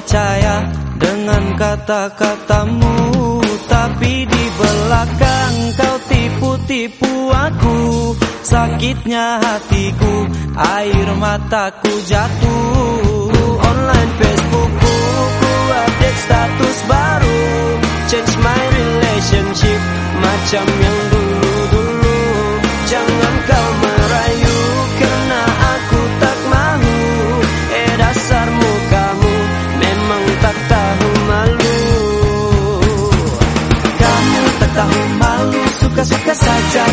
Percaya dengan kata-katamu Tapi di belakang kau tipu-tipu aku. Sakitnya hatiku, air mataku jatuh. Online Facebookku, ku update status baru. Change my relationship, macam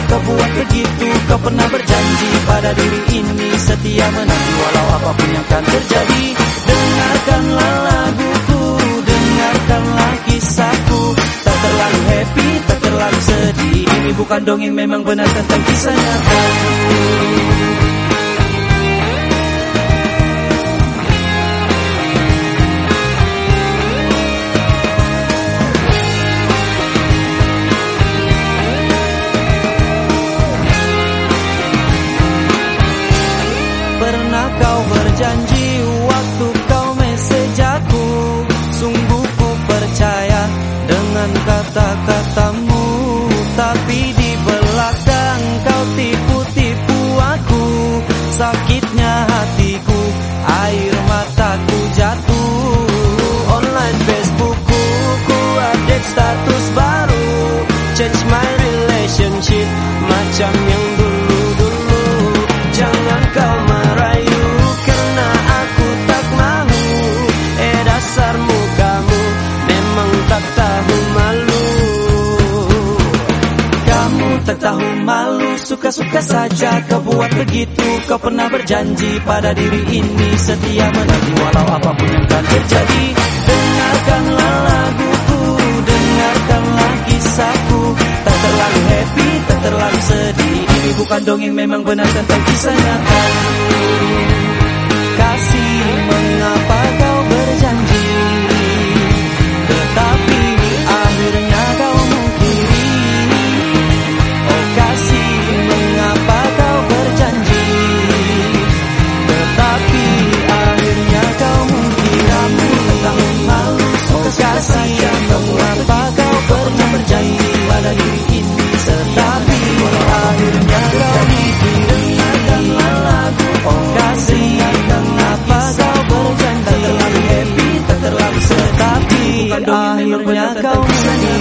kau buat begitu Kau pernah berjanji pada diri ini. Setia menanti Walau apa pun yang akan terjadi. Dengarkanlah laguku, dengarkanlah kisahku. Tak terlalu happy, tak terlalu sedih. Ini bukan dongeng, memang benar tentang kisah nyata kau berjanji waktu kau mesej aku. Sungguh ku percaya dengan kata-katamu. Tapi di belakang kau tipu-tipu aku. Sakitnya hatiku, air mataku jatuh. Online Facebookku, ku update status baru. Change my suka-suka saja kau buat begitu. Kau pernah berjanji pada diri ini setia menanti walau apa pun yang akan terjadi. Dengarkanlah laguku, dengarkanlah kisahku. Tak terlalu happy, tak terlalu sedih. Ini bukan dongeng memang benar tentang kisah nyata berjanji